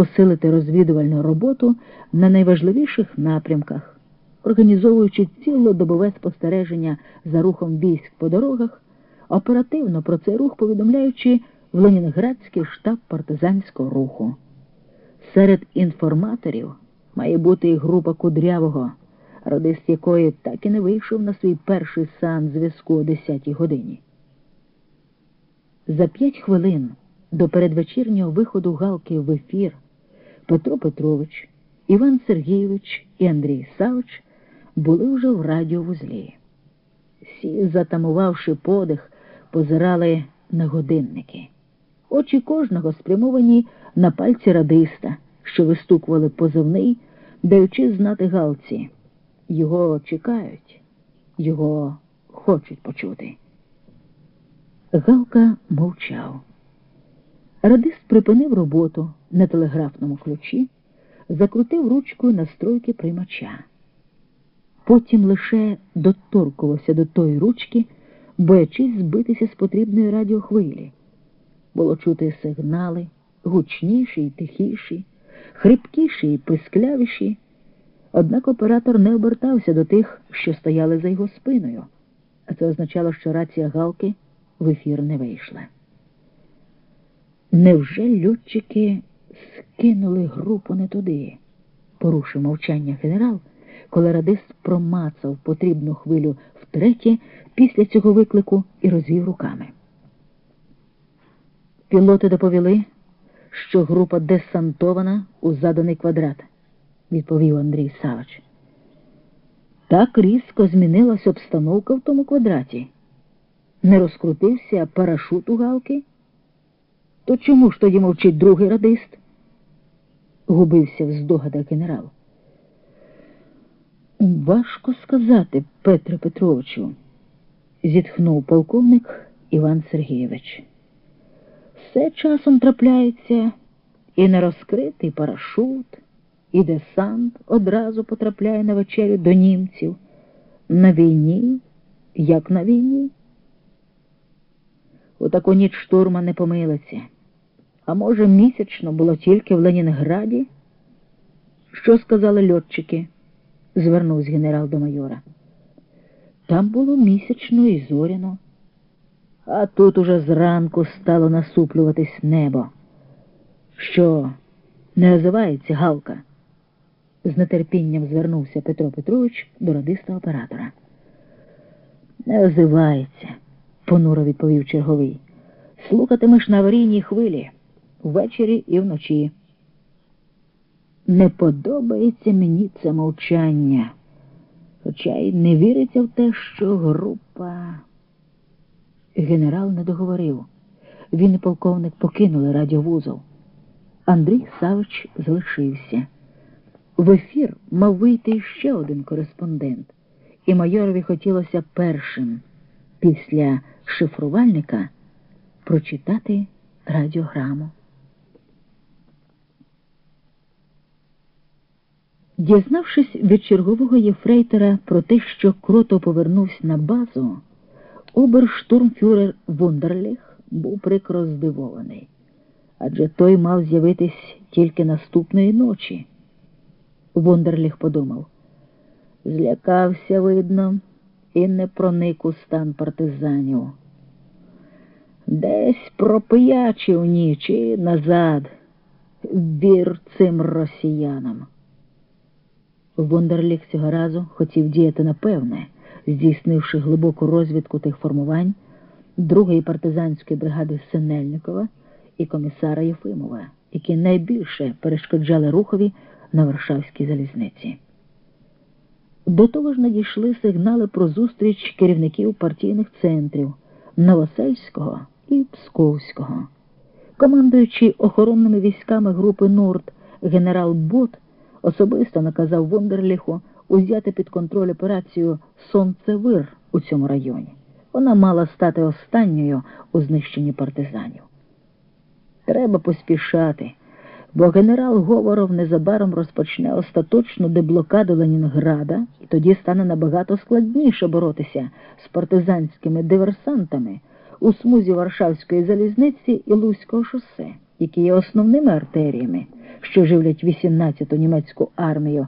посилити розвідувальну роботу на найважливіших напрямках, організовуючи цілодобове спостереження за рухом військ по дорогах, оперативно про цей рух повідомляючи в Ленінградський штаб партизанського руху. Серед інформаторів має бути і група Кудрявого, радист якої так і не вийшов на свій перший сан зв'язку о 10-й годині. За п'ять хвилин до передвечірнього виходу Галки в ефір Петро Петрович, Іван Сергійович і Андрій Савич були вже в радіовузлі. Всі, затамувавши подих, позирали на годинники. Очі кожного спрямовані на пальці радиста, що вистукували позивний, даючи знати Галці. Його чекають, його хочуть почути. Галка мовчав. Радист припинив роботу на телеграфному ключі, закрутив ручкою настройки приймача. Потім лише доторкувався до тої ручки, боячись збитися з потрібної радіохвилі. Було чути сигнали, гучніші й тихіші, хрипкіші й писклявіші. Однак оператор не обертався до тих, що стояли за його спиною, а це означало, що рація Галки в ефір не вийшла. Невже льотчики скинули групу не туди? порушив мовчання генерал, коли радист промацав потрібну хвилю втретє після цього виклику і розвів руками. Пілоти доповіли, що група десантована у заданий квадрат, відповів Андрій Савич. Так різко змінилась обстановка в тому квадраті. Не розкрутився парашут у галки. То чому ж тоді мовчить другий радист? губився в здогадах генерал. Важко сказати, Петре Петровичу, зітхнув полковник Іван Сергійович. Все часом трапляється і нерозкритий парашут, і десант одразу потрапляє на вечерю до німців. На війні, як на війні. У ніч штурма не помилиться. А може, місячно було тільки в Ленінграді? Що сказали льотчики? звернувся генерал до майора. Там було місячно і зоряно, а тут уже зранку стало насуплюватись небо. Що, не озивається Галка? З нетерпінням звернувся Петро Петрович до радиста оператора. Не озивається, понуро відповів черговий. Слухатимеш на аварійній хвилі ввечері і вночі. Не подобається мені це мовчання, хоча й не віриться в те, що група. Генерал не договорив. Він і полковник покинули радіовузол. Андрій Савич залишився. В ефір мав вийти ще один кореспондент, і майорові хотілося першим після шифрувальника прочитати радіограму. Дізнавшись від чергового єфрейтора про те, що крото повернувся на базу, оберштурмфюрер Вундерліх був прикро здивований, адже той мав з'явитись тільки наступної ночі. Вундерліх подумав, злякався, видно, і не проник у стан партизанів. Десь пропиячив ніч і назад, вір цим росіянам. Вондерліх цього разу хотів діяти напевне, здійснивши глибоку розвідку тих формувань другої партизанської бригади Синельникова і комісара Єфимова, які найбільше перешкоджали рухові на Варшавській залізниці. До того ж надійшли сигнали про зустріч керівників партійних центрів Новосельського і Псковського. Командуючи охоронними військами групи Норд генерал Бот особисто наказав Вондерліху узяти під контроль операцію Сонцевир у цьому районі. Вона мала стати останньою у знищенні партизанів. Треба поспішати, бо генерал Говоров незабаром розпочне остаточну деблокаду Ленінграда, і тоді стане набагато складніше боротися з партизанськими диверсантами у смузі Варшавської залізниці і Луського шосе, які є основними артеріями що живлять 18-ту німецьку армію.